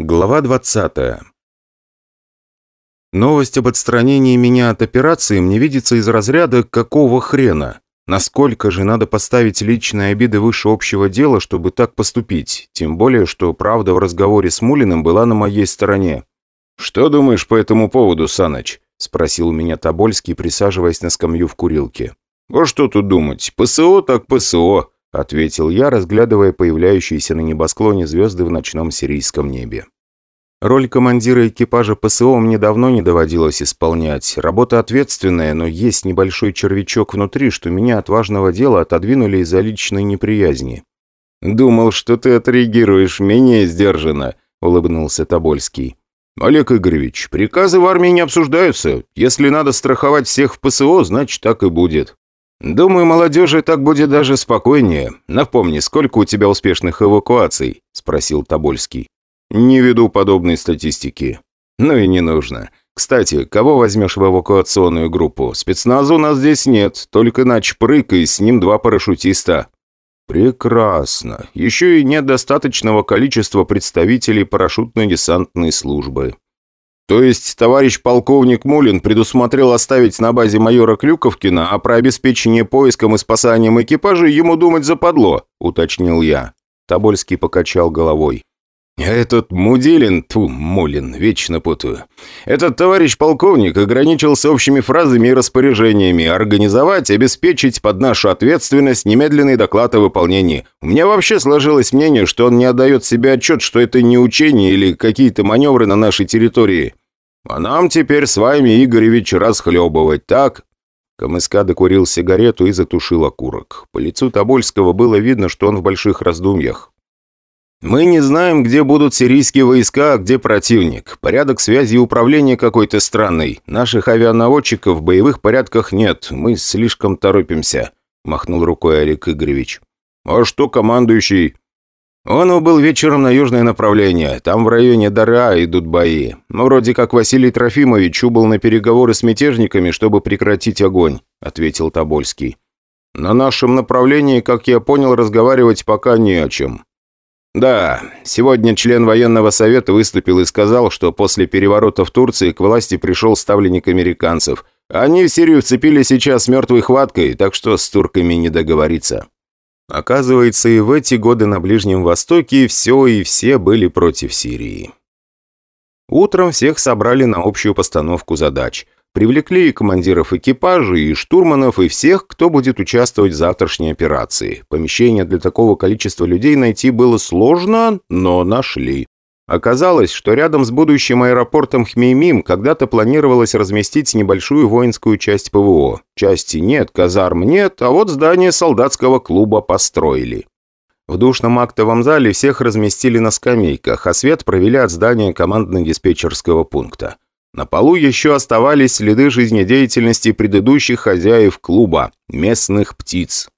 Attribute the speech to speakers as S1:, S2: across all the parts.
S1: Глава 20 Новость об отстранении меня от операции мне видится из разряда «какого хрена?». Насколько же надо поставить личные обиды выше общего дела, чтобы так поступить? Тем более, что правда в разговоре с Мулиным была на моей стороне. «Что думаешь по этому поводу, Саныч?» – спросил меня Тобольский, присаживаясь на скамью в курилке. «А что тут думать? ПСО так ПСО. — ответил я, разглядывая появляющиеся на небосклоне звезды в ночном сирийском небе. Роль командира экипажа ПСО мне давно не доводилось исполнять. Работа ответственная, но есть небольшой червячок внутри, что меня от важного дела отодвинули из-за личной неприязни. «Думал, что ты отреагируешь менее сдержанно», — улыбнулся Тобольский. «Олег Игоревич, приказы в армии не обсуждаются. Если надо страховать всех в ПСО, значит, так и будет». «Думаю, молодежи так будет даже спокойнее. Напомни, сколько у тебя успешных эвакуаций?» – спросил Тобольский. «Не веду подобной статистики». «Ну и не нужно. Кстати, кого возьмешь в эвакуационную группу? Спецназа у нас здесь нет, только начпрык и с ним два парашютиста». «Прекрасно. Еще и нет достаточного количества представителей парашютно-десантной службы». То есть товарищ полковник Мулин предусмотрел оставить на базе майора Клюковкина, а про обеспечение поиском и спасанием экипажа ему думать западло, уточнил я. Тобольский покачал головой. «Этот Мудилин, ту, Мулин, вечно путаю. Этот товарищ полковник ограничился общими фразами и распоряжениями организовать, обеспечить под нашу ответственность немедленный доклад о выполнении. У меня вообще сложилось мнение, что он не отдает себе отчет, что это не учение или какие-то маневры на нашей территории. А нам теперь с вами, Игоревич, расхлебывать, так?» Камыска докурил сигарету и затушил окурок. По лицу Тобольского было видно, что он в больших раздумьях. «Мы не знаем, где будут сирийские войска, а где противник. Порядок связи и управления какой-то странный. Наших авианаводчиков в боевых порядках нет. Мы слишком торопимся», – махнул рукой Олег Игоревич. «А что командующий?» «Он убыл вечером на южное направление. Там в районе Дара идут бои. Но вроде как Василий Трофимович убыл на переговоры с мятежниками, чтобы прекратить огонь», – ответил Тобольский. «На нашем направлении, как я понял, разговаривать пока не о чем». Да, сегодня член военного совета выступил и сказал, что после переворота в Турции к власти пришел ставленник американцев. Они в Сирию вцепили сейчас мертвой хваткой, так что с турками не договориться. Оказывается, и в эти годы на Ближнем Востоке все и все были против Сирии. Утром всех собрали на общую постановку задач – Привлекли и командиров экипажей, и штурманов, и всех, кто будет участвовать в завтрашней операции. Помещение для такого количества людей найти было сложно, но нашли. Оказалось, что рядом с будущим аэропортом Хмеймим когда-то планировалось разместить небольшую воинскую часть ПВО. Части нет, казарм нет, а вот здание солдатского клуба построили. В душном актовом зале всех разместили на скамейках, а свет провели от здания командно-диспетчерского пункта. На полу еще оставались следы жизнедеятельности предыдущих хозяев клуба, местных птиц.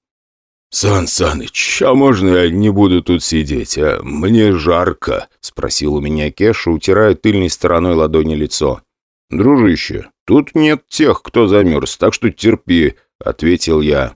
S1: «Сан Саныч, а можно я не буду тут сидеть, а? Мне жарко», — спросил у меня Кеша, утирая тыльной стороной ладони лицо. «Дружище, тут нет тех, кто замерз, так что терпи», — ответил я.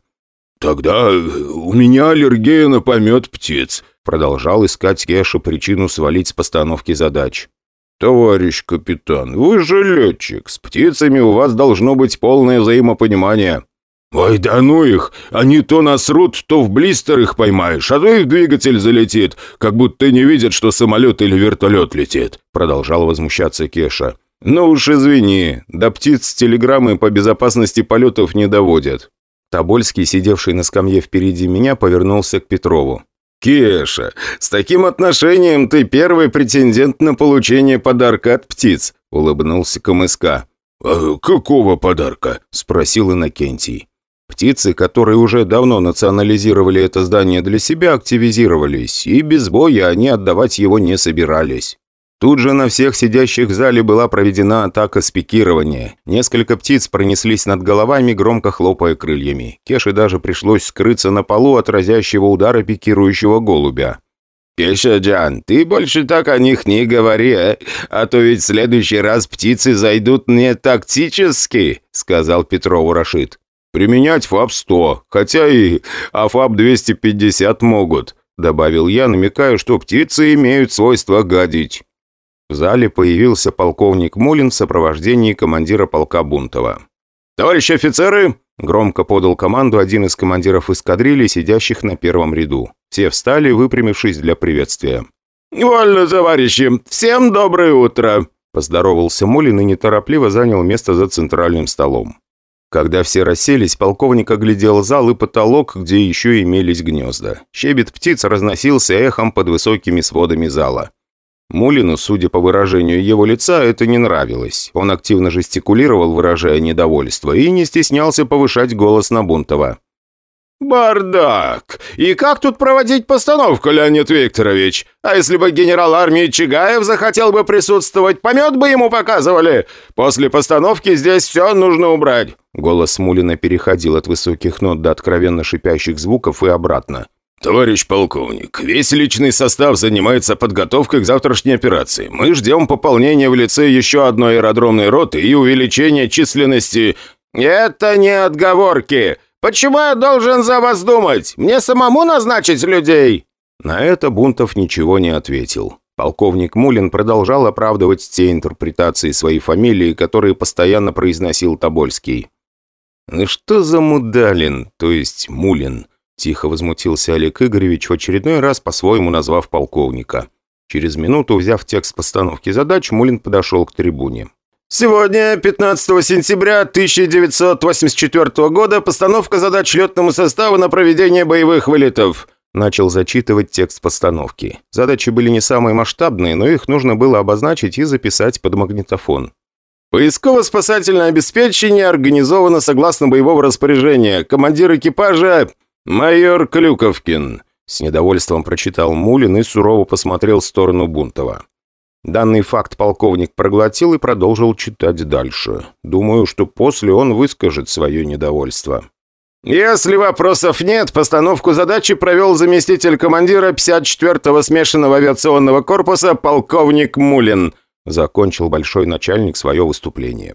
S1: «Тогда у меня аллергия на помет птиц», — продолжал искать Кеша причину свалить с постановки задач. «Товарищ капитан, вы же летчик. С птицами у вас должно быть полное взаимопонимание». «Ой, да ну их! Они то насрут, то в блистер их поймаешь, а то их двигатель залетит, как будто не видят, что самолет или вертолет летит», продолжал возмущаться Кеша. «Ну уж извини, до птиц телеграммы по безопасности полетов не доводят». Тобольский, сидевший на скамье впереди меня, повернулся к Петрову. «Кеша, с таким отношением ты первый претендент на получение подарка от птиц», — улыбнулся КМСК. «А какого подарка?» — спросил Иннокентий. Птицы, которые уже давно национализировали это здание для себя, активизировались, и без боя они отдавать его не собирались. Тут же на всех сидящих в зале была проведена атака с пикирования. Несколько птиц пронеслись над головами, громко хлопая крыльями. Кеше даже пришлось скрыться на полу от разящего удара пикирующего голубя. «Кеша-джан, ты больше так о них не говори, а? а то ведь в следующий раз птицы зайдут не тактически», — сказал Петрову Рашид. «Применять ФАБ-100, хотя и АФАБ-250 могут», — добавил я, намекая, что птицы имеют свойство гадить. В зале появился полковник Мулин в сопровождении командира полка Бунтова. «Товарищи офицеры!» – громко подал команду один из командиров эскадрильи, сидящих на первом ряду. Все встали, выпрямившись для приветствия.
S2: «Вольно, товарищи! Всем доброе утро!»
S1: Поздоровался Мулин и неторопливо занял место за центральным столом. Когда все расселись, полковник оглядел зал и потолок, где еще имелись гнезда. Щебет птиц разносился эхом под высокими сводами зала. Мулину, судя по выражению его лица, это не нравилось. Он активно жестикулировал, выражая недовольство, и не стеснялся повышать голос на Бунтова.
S2: «Бардак! И как тут проводить постановку, Леонид Викторович? А если бы генерал армии Чигаев захотел бы присутствовать, помет бы ему показывали? После постановки здесь все нужно убрать!»
S1: Голос Мулина переходил от высоких нот до откровенно шипящих звуков и обратно.
S2: «Товарищ полковник, весь личный состав занимается подготовкой к завтрашней операции. Мы ждем пополнения в лице еще одной аэродромной роты и увеличения численности...» «Это не отговорки! Почему я должен за вас думать? Мне самому назначить людей?»
S1: На это Бунтов ничего не ответил. Полковник Мулин продолжал оправдывать те интерпретации своей фамилии, которые постоянно произносил Тобольский. «Ну что за Мудалин, то есть Мулин?» Тихо возмутился Олег Игоревич, в очередной раз по-своему назвав полковника. Через минуту, взяв текст постановки задач, Мулин подошел к трибуне.
S2: «Сегодня, 15 сентября 1984 года, постановка задач летному составу на проведение боевых вылетов»,
S1: начал зачитывать текст постановки. Задачи были не самые масштабные, но их нужно было обозначить и записать под магнитофон.
S2: «Поисково-спасательное обеспечение организовано согласно боевого распоряжения. Командир экипажа «Майор Клюковкин», — с недовольством прочитал Мулин и сурово посмотрел в сторону Бунтова.
S1: Данный факт полковник проглотил и продолжил читать дальше. Думаю, что после он выскажет свое недовольство.
S2: «Если вопросов нет, постановку задачи провел заместитель командира 54-го смешанного авиационного корпуса полковник Мулин»,
S1: закончил большой начальник свое выступление.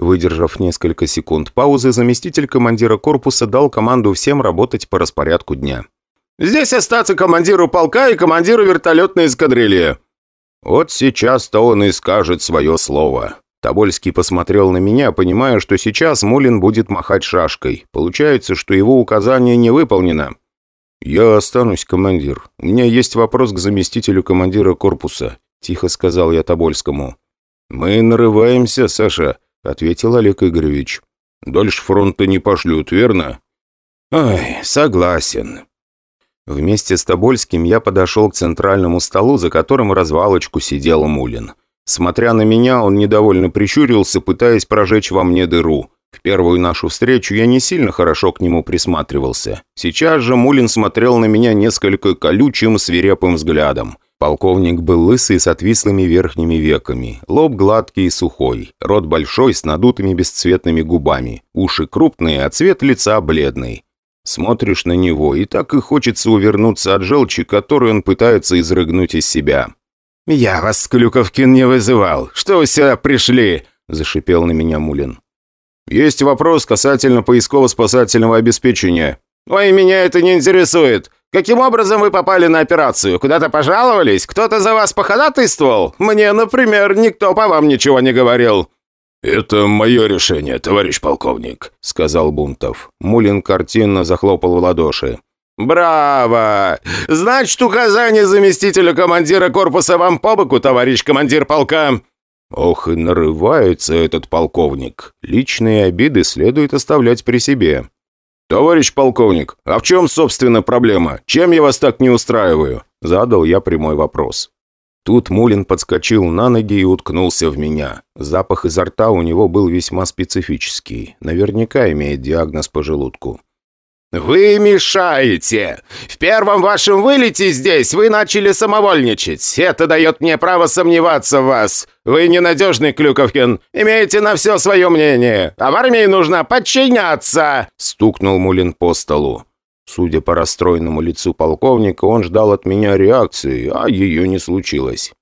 S1: Выдержав несколько секунд паузы, заместитель командира корпуса дал команду всем работать по распорядку дня.
S2: «Здесь остаться командиру полка и командиру вертолетной эскадрильи».
S1: «Вот сейчас-то он и скажет свое слово». Тобольский посмотрел на меня, понимая, что сейчас Мулин будет махать шашкой. Получается, что его указание не выполнено. «Я останусь, командир. У меня есть вопрос к заместителю командира корпуса», – тихо сказал я Тобольскому. «Мы нарываемся, Саша. — ответил Олег Игоревич. «Дальше фронта не пошлют, верно?»
S2: «Ой, согласен».
S1: Вместе с Тобольским я подошел к центральному столу, за которым развалочку сидел Мулин. Смотря на меня, он недовольно прищурился, пытаясь прожечь во мне дыру. В первую нашу встречу я не сильно хорошо к нему присматривался. Сейчас же Мулин смотрел на меня несколько колючим, свирепым взглядом. Полковник был лысый с отвислыми верхними веками, лоб гладкий и сухой, рот большой с надутыми бесцветными губами, уши крупные, а цвет лица бледный. Смотришь на него, и так и хочется увернуться от желчи, которую он пытается изрыгнуть из себя.
S2: «Я вас, Клюковкин, не вызывал. Что вы сюда пришли?» – зашипел на меня Мулин.
S1: «Есть вопрос касательно поисково-спасательного обеспечения».
S2: «Ой, меня это не интересует. Каким образом вы попали на операцию? Куда-то пожаловались? Кто-то за вас походатайствовал? Мне, например, никто по вам ничего не говорил».
S3: «Это мое решение, товарищ полковник», — сказал Бунтов.
S1: Мулин картинно захлопал в ладоши.
S2: «Браво! Значит, указание заместителя командира корпуса вам по боку, товарищ командир полка!»
S1: Ох, и нарывается этот полковник. Личные обиды следует оставлять при себе.
S3: «Товарищ полковник, а в чем, собственно, проблема? Чем я вас так не устраиваю?»
S1: Задал я прямой вопрос. Тут Мулин подскочил на ноги и уткнулся в меня. Запах изо рта у него был весьма специфический. Наверняка имеет диагноз по желудку.
S2: «Вы мешаете! В первом вашем вылете здесь вы начали самовольничать. Это дает мне право сомневаться в вас. Вы ненадежный, Клюковкин. Имеете на все свое мнение. А в армии нужно подчиняться!»
S1: Стукнул Мулин по столу. Судя по расстроенному лицу полковника, он ждал от меня реакции, а ее не случилось.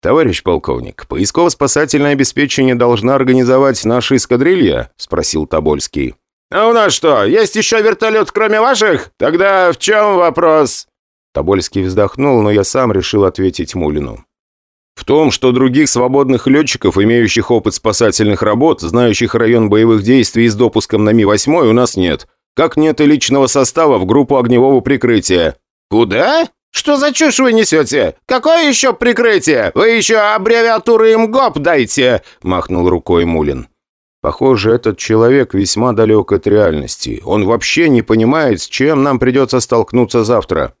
S1: «Товарищ полковник, поисково-спасательное обеспечение должна организовать наша эскадрилья?» – спросил Тобольский.
S2: «А у нас что, есть еще вертолет, кроме ваших? Тогда в чем вопрос?»
S1: Тобольский вздохнул, но я сам решил ответить Мулину.
S2: В том, что других свободных летчиков, имеющих опыт спасательных работ, знающих район боевых действий с допуском на Ми-8, у нас нет. Как нет и личного состава в группу огневого прикрытия». «Куда? Что за чушь вы несете? Какое еще прикрытие? Вы еще аббревиатуры МГОП дайте!» – махнул рукой Мулин.
S1: Похоже, этот человек весьма далек от реальности. Он вообще не понимает, с чем нам придется столкнуться завтра.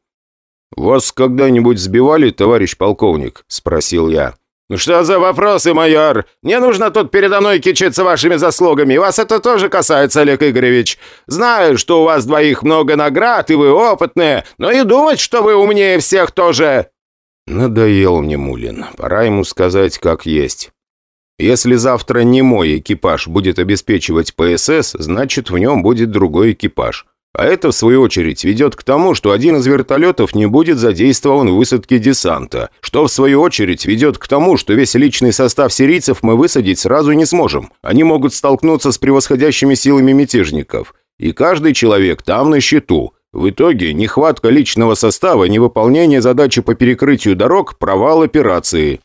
S2: «Вас когда-нибудь сбивали, товарищ полковник?» – спросил я. «Что за вопросы, майор? Не нужно тут передо мной кичиться вашими заслугами. Вас это тоже касается, Олег Игоревич. Знаю, что у вас двоих много наград, и вы опытные, но и думать, что вы умнее всех тоже...»
S1: Надоел мне Мулин. Пора ему сказать, как есть. Если завтра не мой экипаж будет обеспечивать ПСС, значит, в нем будет другой экипаж. А это, в свою очередь, ведет к тому, что один из вертолетов не будет задействован в высадке десанта, что, в свою очередь, ведет к тому, что весь личный состав сирийцев мы высадить сразу не сможем. Они могут столкнуться с превосходящими силами мятежников. И каждый человек там на счету. В итоге нехватка личного состава, невыполнение задачи по перекрытию дорог, провал операции.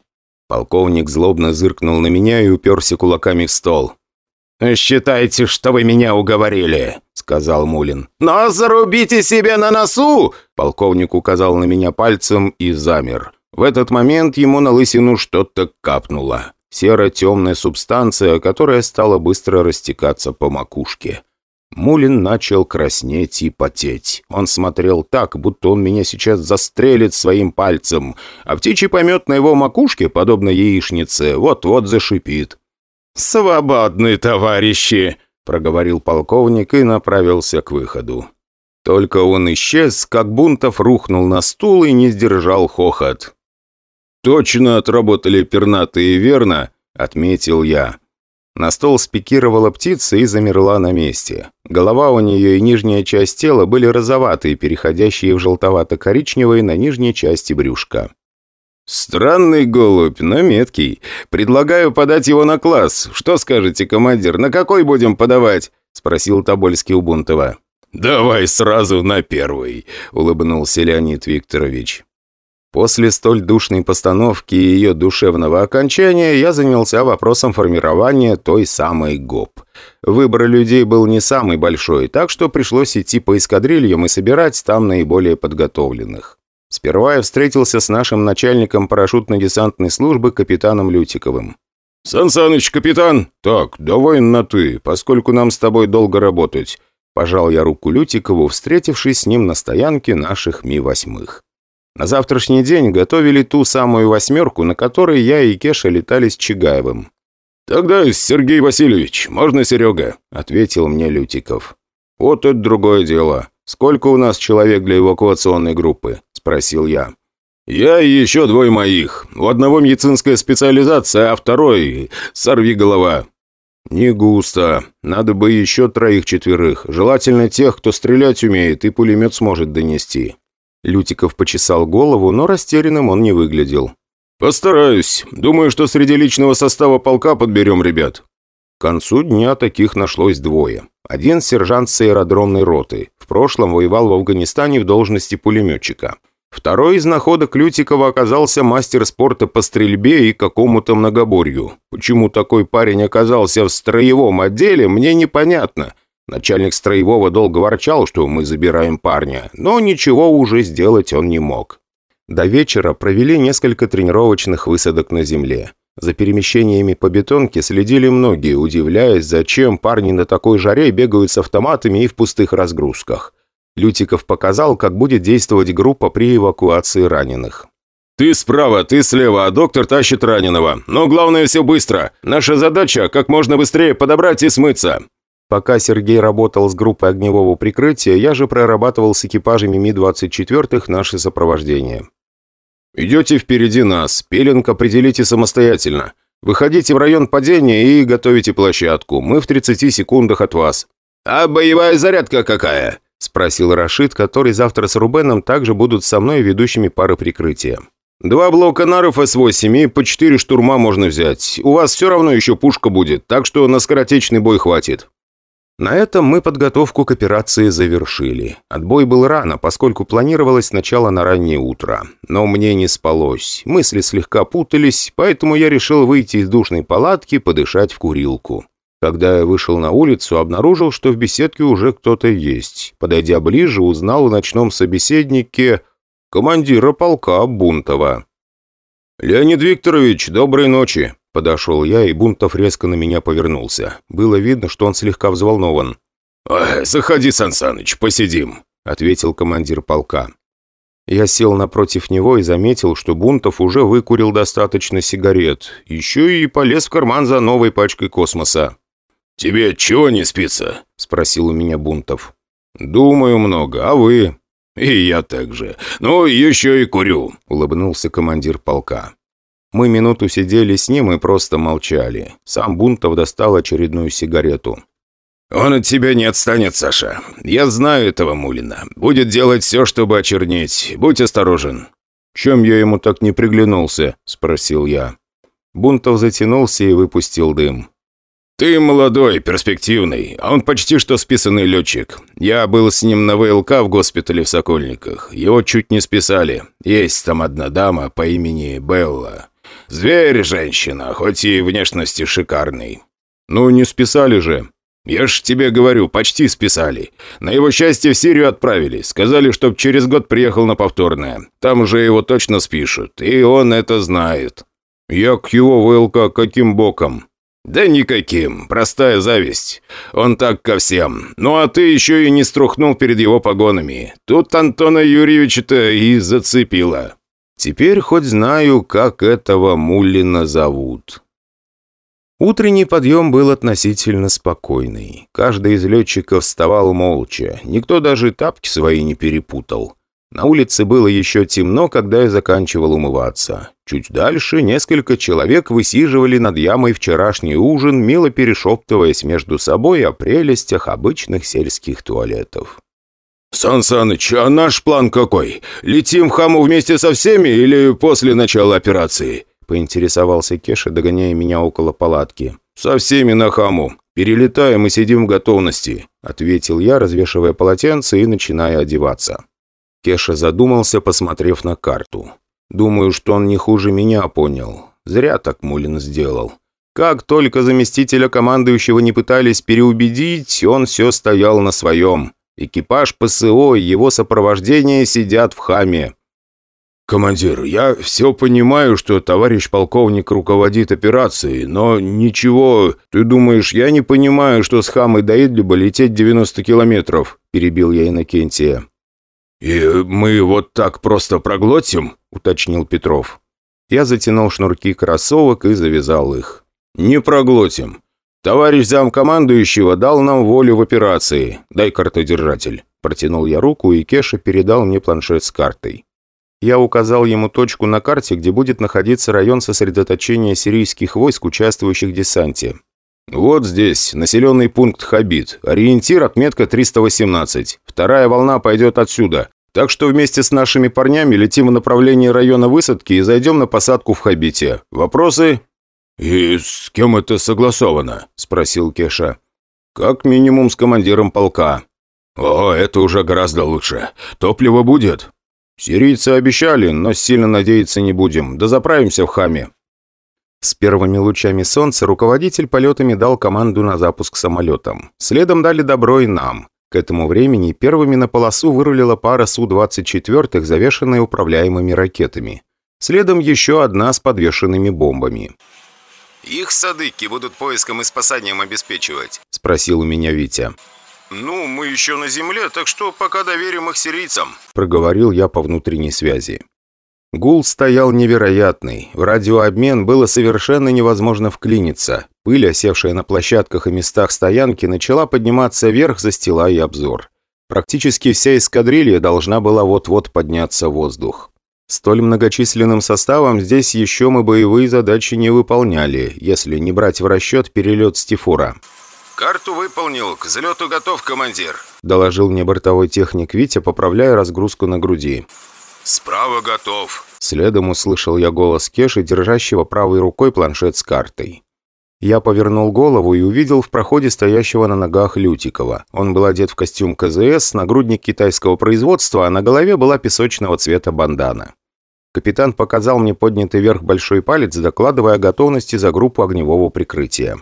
S1: Полковник злобно зыркнул на меня и уперся кулаками в стол.
S2: «Считайте, что вы меня уговорили», — сказал Мулин. «Но зарубите себе на носу!»
S1: Полковник указал на меня пальцем и замер. В этот момент ему на лысину что-то капнуло. Серо-темная субстанция, которая стала быстро растекаться по макушке. Мулин начал краснеть и потеть. Он смотрел так, будто он меня сейчас застрелит своим пальцем, а птичий помет на его макушке, подобно яичнице, вот-вот зашипит.
S2: «Свободны, товарищи!» – проговорил полковник и направился к выходу.
S1: Только он исчез, как Бунтов рухнул на стул и не сдержал хохот.
S2: «Точно отработали пернатые, верно?» – отметил я.
S1: На стол спикировала птица и замерла на месте. Голова у нее и нижняя часть тела были розоватые, переходящие в желтовато-коричневые на нижней части брюшка.
S2: «Странный голубь, но меткий. Предлагаю подать его на класс. Что скажете, командир, на какой будем подавать?» – спросил Тобольский у Бунтова.
S3: «Давай сразу на первый», – улыбнулся Леонид Викторович.
S1: После столь душной постановки и ее душевного окончания я занялся вопросом формирования той самой ГОП. Выбор людей был не самый большой, так что пришлось идти по эскадрильям и собирать там наиболее подготовленных. Сперва я встретился с нашим начальником парашютно-десантной службы капитаном Лютиковым.
S3: «Сан Саныч, капитан!» «Так, давай на «ты», поскольку нам с тобой долго работать».
S1: Пожал я руку Лютикову, встретившись с ним на стоянке наших Ми-8. На завтрашний день готовили ту самую «восьмерку», на которой я и Кеша летали с Чигаевым.
S3: «Тогда, Сергей Васильевич, можно Серега?» – ответил мне Лютиков.
S1: «Вот это другое дело. Сколько у нас человек для эвакуационной группы?» спросил я.
S3: «Я и еще двое моих. У одного медицинская специализация, а второй – сорви голова».
S1: «Не густо. Надо бы еще троих-четверых. Желательно тех, кто стрелять умеет и пулемет сможет донести». Лютиков почесал голову, но растерянным он не выглядел.
S3: «Постараюсь. Думаю, что среди личного состава полка подберем ребят».
S1: К концу дня таких нашлось двое. Один сержант с аэродромной роты. В прошлом воевал в Афганистане в должности пулеметчика. Второй из находок Лютикова оказался мастер спорта по стрельбе и какому-то многоборью. Почему такой парень оказался в строевом отделе, мне непонятно. Начальник строевого долго ворчал, что мы забираем парня, но ничего уже сделать он не мог. До вечера провели несколько тренировочных высадок на земле. За перемещениями по бетонке следили многие, удивляясь, зачем парни на такой жаре бегают с автоматами и в пустых разгрузках. Лютиков показал, как будет действовать группа при эвакуации раненых.
S3: «Ты справа, ты слева, а доктор тащит раненого. Но главное все быстро. Наша задача – как можно быстрее подобрать и смыться».
S1: Пока Сергей работал с группой огневого прикрытия, я же прорабатывал с экипажами Ми-24 наше сопровождение.
S3: «Идете впереди нас. Пеленг определите самостоятельно. Выходите в район падения и готовите площадку. Мы в 30 секундах от вас».
S2: «А боевая зарядка какая?»
S1: – спросил Рашид, который завтра с Рубеном также будут со мной ведущими пары прикрытия.
S3: «Два блока наров С-8 и по четыре штурма можно взять. У вас все равно еще пушка будет, так что на скоротечный бой хватит».
S1: На этом мы подготовку к операции завершили. Отбой был рано, поскольку планировалось начало на раннее утро. Но мне не спалось. Мысли слегка путались, поэтому я решил выйти из душной палатки, подышать в курилку. Когда я вышел на улицу, обнаружил, что в беседке уже кто-то есть. Подойдя ближе, узнал в ночном собеседнике командира полка Бунтова. «Леонид Викторович, доброй ночи!» Подошел я, и Бунтов резко на меня повернулся. Было видно, что он слегка взволнован.
S2: «Заходи, Сансаныч, посидим», — ответил командир полка.
S1: Я сел напротив него и заметил, что Бунтов уже выкурил достаточно сигарет. Еще и полез в карман за новой пачкой космоса.
S2: «Тебе чего не спится?»
S1: — спросил у меня Бунтов. «Думаю много, а вы?»
S2: «И я также. Ну, еще и курю», — улыбнулся командир полка.
S1: Мы минуту сидели с ним и просто молчали. Сам Бунтов достал очередную сигарету.
S2: «Он от тебя не отстанет, Саша. Я знаю этого Мулина. Будет делать все, чтобы очернить. Будь осторожен».
S1: «Чем я ему так не приглянулся?» – спросил я. Бунтов затянулся и выпустил дым.
S2: «Ты молодой, перспективный, а он почти что списанный летчик. Я был с ним на ВЛК в госпитале в Сокольниках. Его чуть не списали. Есть там одна дама по имени Белла. Зверь, женщина, хоть и внешности шикарный.
S1: Ну, не списали же.
S2: Я ж тебе говорю, почти списали. На его счастье в Сирию отправили. Сказали, чтоб через год приехал на повторное. Там уже его точно спишут, и он это знает.
S1: Я к его ВЛК каким боком?
S2: «Да никаким. Простая зависть. Он так ко всем. Ну а ты еще и не струхнул перед его погонами. Тут Антона Юрьевича-то и зацепило».
S1: Теперь хоть знаю, как этого Муллина зовут. Утренний подъем был относительно спокойный. Каждый из летчиков вставал молча. Никто даже тапки свои не перепутал. На улице было еще темно, когда я заканчивал умываться. Чуть дальше несколько человек высиживали над ямой вчерашний ужин, мило перешептываясь между собой о прелестях обычных сельских туалетов.
S2: «Сан Саныч, а наш план какой? Летим в Хаму вместе со всеми или после начала операции?»
S1: Поинтересовался Кеша, догоняя меня около палатки.
S2: «Со всеми на Хаму. Перелетаем и сидим в готовности», ответил я, развешивая полотенце и начиная одеваться.
S1: Кеша задумался, посмотрев на карту. Думаю, что он не хуже меня понял. Зря так Мулин сделал. Как только заместителя командующего не пытались переубедить, он все стоял на своем. Экипаж ПСО и его сопровождение сидят в хаме.
S2: «Командир, я все понимаю, что товарищ полковник руководит операцией, но ничего... Ты думаешь, я не понимаю, что с хамой до Идлиба лететь 90 километров?» – перебил я Иннокентия. «И мы вот так просто проглотим?» – уточнил Петров.
S1: Я затянул шнурки кроссовок и завязал их.
S2: «Не проглотим. «Товарищ замкомандующего дал нам волю в операции. Дай картодержатель».
S1: Протянул я руку, и Кеша передал мне планшет с картой. Я указал ему точку на карте, где будет находиться район сосредоточения сирийских войск, участвующих в десанте.
S2: «Вот здесь, населенный пункт Хабид. Ориентир отметка 318. Вторая волна пойдет отсюда. Так что вместе с нашими парнями летим в направлении района высадки и зайдем на посадку в Хабите. Вопросы?» «И с кем это согласовано?» – спросил Кеша.
S1: «Как минимум с командиром полка».
S2: «О, это уже гораздо лучше. Топливо будет?»
S1: «Сирийцы обещали, но сильно надеяться не будем. Да заправимся в хаме». С первыми лучами солнца руководитель полетами дал команду на запуск самолетом. Следом дали добро и нам. К этому времени первыми на полосу вырулила пара Су-24, завешенная управляемыми ракетами. Следом еще одна с подвешенными бомбами.
S3: «Их садыки будут поиском и спасанием обеспечивать?»
S1: – спросил у меня Витя.
S3: «Ну, мы еще на земле, так что пока доверим их сирийцам», –
S1: проговорил я по внутренней связи. Гул стоял невероятный. В радиообмен было совершенно невозможно вклиниться. Пыль, осевшая на площадках и местах стоянки, начала подниматься вверх, застилая обзор. Практически вся эскадрилья должна была вот-вот подняться в воздух. Столь многочисленным составом здесь еще мы боевые задачи не выполняли, если не брать в расчет перелет Стифура.
S3: «Карту выполнил, к взлету готов, командир», –
S1: доложил мне бортовой техник Витя, поправляя разгрузку на груди.
S3: «Справа готов».
S1: Следом услышал я голос Кеши, держащего правой рукой планшет с картой. Я повернул голову и увидел в проходе стоящего на ногах Лютикова. Он был одет в костюм КЗС, нагрудник китайского производства, а на голове была песочного цвета бандана. Капитан показал мне поднятый вверх большой палец, докладывая о готовности за группу огневого прикрытия.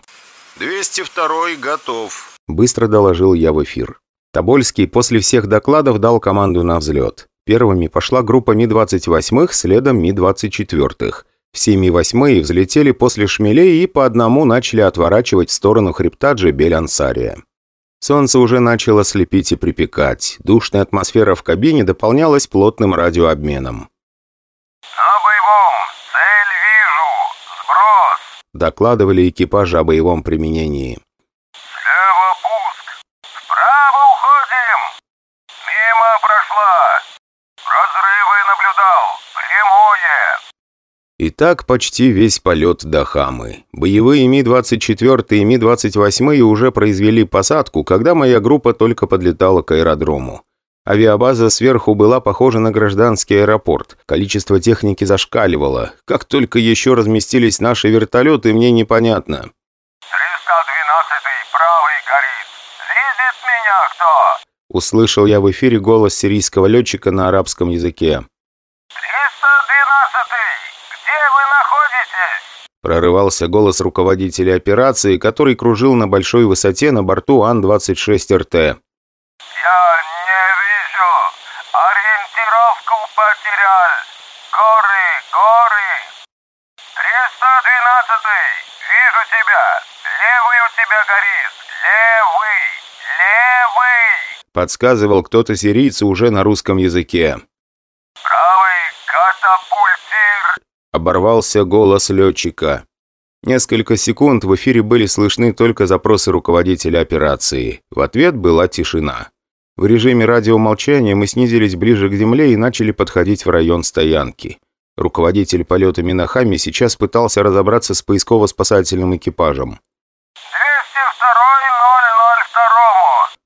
S3: «202 готов», —
S1: быстро доложил я в эфир. Тобольский после всех докладов дал команду на взлет. Первыми пошла группа Ми-28, следом Ми-24. Все Ми-8 взлетели после шмелей и по одному начали отворачивать в сторону хребта Джебель-Ансария. Солнце уже начало слепить и припекать. Душная атмосфера в кабине дополнялась плотным радиообменом.
S4: «На боевом! Цель вижу! Сброс!»
S1: Докладывали экипажи о боевом применении. И так почти весь полет до Хамы. Боевые Ми-24 и Ми-28 уже произвели посадку, когда моя группа только подлетала к аэродрому. Авиабаза сверху была похожа на гражданский аэропорт. Количество техники зашкаливало. Как только еще разместились наши вертолеты, мне непонятно.
S4: 312-й правый горит. Видит меня кто?
S1: Услышал я в эфире голос сирийского летчика на арабском языке.
S4: 312-й! Где вы находитесь?
S1: Прорывался голос руководителя операции, который кружил на большой высоте на борту Ан-26РТ.
S4: Я не вижу. Ориентировку потерял. Горы, горы. 312-й, вижу тебя. Левый у тебя горит. Левый, левый.
S1: Подсказывал кто-то сирийцу уже на русском языке.
S4: Правый катапультир.
S1: Оборвался голос летчика. Несколько секунд в эфире были слышны только запросы руководителя операции. В ответ была тишина. В режиме радиомолчания мы снизились ближе к земле и начали подходить в район стоянки. Руководитель полета Минахами сейчас пытался разобраться с поисково-спасательным экипажем.
S4: 202-002.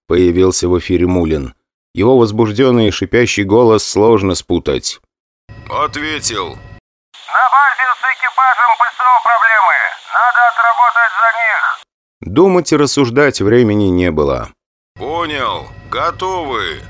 S1: Появился в эфире Мулин. Его возбужденный и шипящий голос сложно спутать.
S3: «Ответил».
S4: На базе с экипажем ПСО проблемы. Надо отработать за них.
S1: Думать и рассуждать времени не было.
S3: «Понял. Готовы».